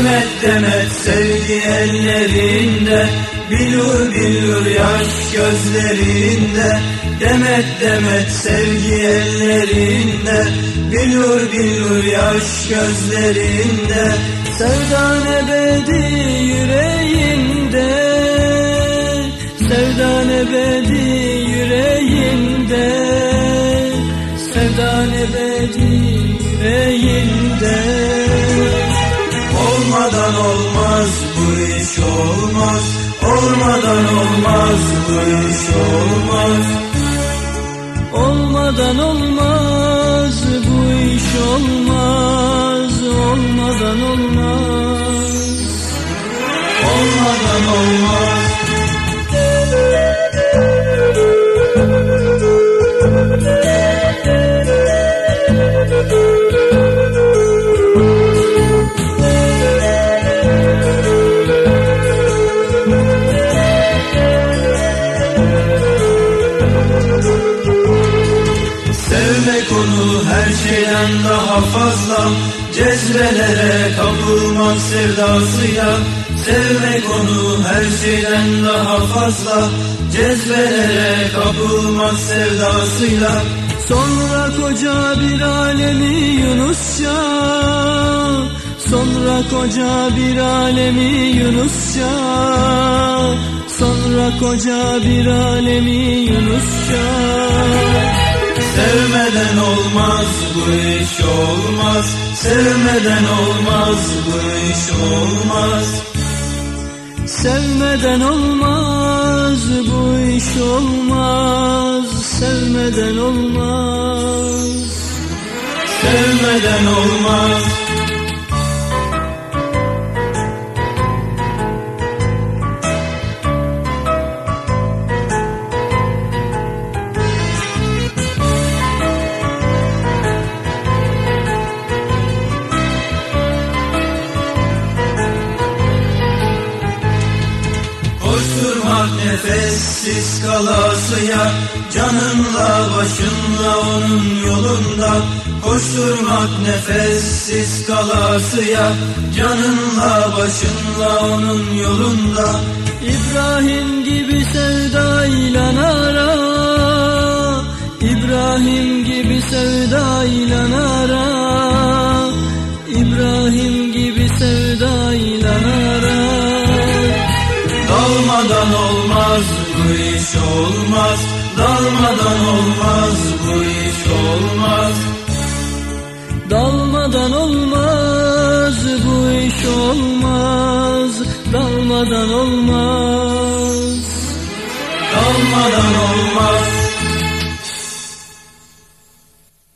Demet demet sevgi ellerinde Bilur bilur yaş gözlerinde. Demet demet sevgi ellerinde Bilur bilur yaş gözlerinde. Sevdan ebedi yüreğinde Sevdan ebedi yüreğinde. Sevdan ebedi yüreğinde Olmadan olmaz bu iş olmaz. Olmadan olmaz bu iş olmaz. Olmadan olmaz bu iş olmaz. Olmadan olmaz Sevmek onu her şeyden daha fazla. Cezbelere kapılmak sevdasıyla Sevmek onu her şeyden daha fazla. Cezbelere kapılmak sevdasıyla. Sonra koca bir alemi Yunusça Sonra koca bir alemi Yunusça koca bir alemi Yunusça Sevmeden olmaz bu iş olmaz. Sevmeden olmaz bu iş olmaz. Sevmeden olmaz bu iş olmaz. Sevmeden olmaz. Sevmeden olmaz nefessiz kalasıya Canınla başınla onun yolunda. Koşturmak nefessiz kalasıya Canınla başınla onun yolunda. İbrahim gibi sevdayla ara İbrahim gibi sevdayla ara bu iş olmaz Dalmadan olmaz bu iş olmaz. Dalmadan olmaz bu iş olmaz Dalmadan olmaz